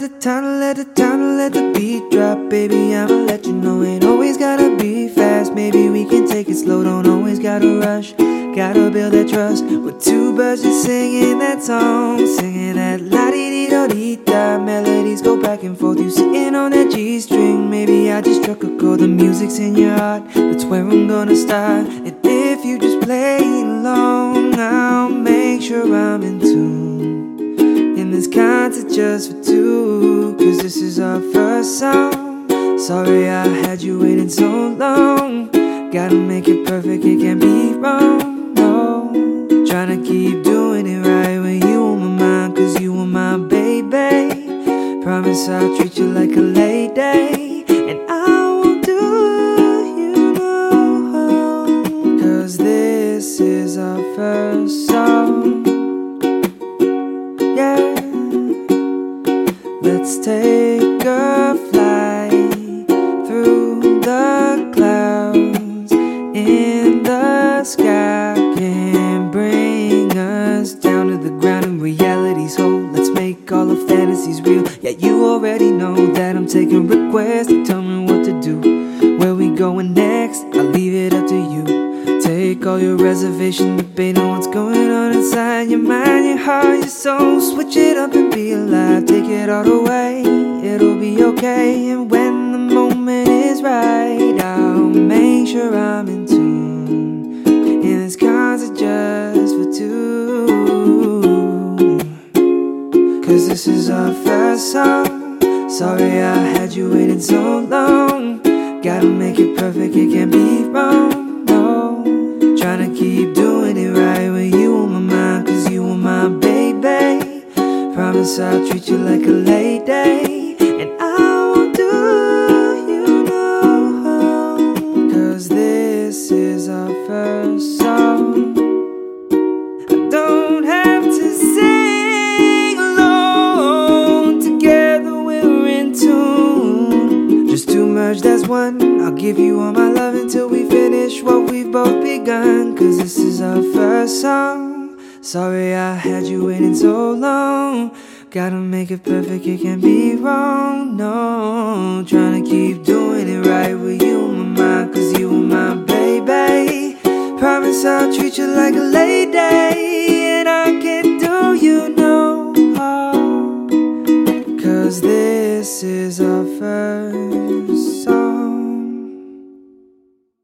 let the time, let the time, let the beat drop, baby. I'ma let you know ain't always gotta be fast. Maybe we can take it slow, don't always gotta rush. Gotta build that trust with two birds just singing that song, singing that la di di do di da. Melodies go back and forth, you sitting on that G string. Maybe I just struck a chord, the music's in your heart. That's where I'm gonna start. And if you just play along, I'll make sure I'm in tune. And this concert just for two, cause this is our first song. Sorry I had you waiting so long. Gotta make it perfect, it can't be wrong. No, trying to keep doing it right when you on my mind, cause you are my baby. Promise I'll treat you like a lady, and I will do you no harm. Cause this is our first song. Take a flight through the clouds in the sky. Can bring us down to the ground in reality's hole. Let's make all the fantasies real. Yeah, you already know that I'm taking requests. Tell me what to do. Where we going next? I'll leave it up to you. Take all your reservation debate on what's going on inside your mind, your heart, your soul. Switch it up and be alive. Take it all the way. It'll be okay. And when the moment is right, I'll make sure I'm in tune. And this concert just for two. Cause this is our first song. Sorry I had you waiting so long. Gotta make it perfect, it can't be wrong. No, trying to keep Promise I'll treat you like a lady, and I won't do you no harm. Cause this is our first song. I don't have to sing alone. Together we're in tune. Just to merge, that's one. I'll give you all my love until we finish what we've both begun. Cause this is our first song. Sorry I had you waiting so long. Gotta make it perfect, it can't be wrong. No, trying to keep doing it right with you, in my mind, cause you my baby. Promise I'll treat you like a lady, and I can do you no harm. Cause this is our first.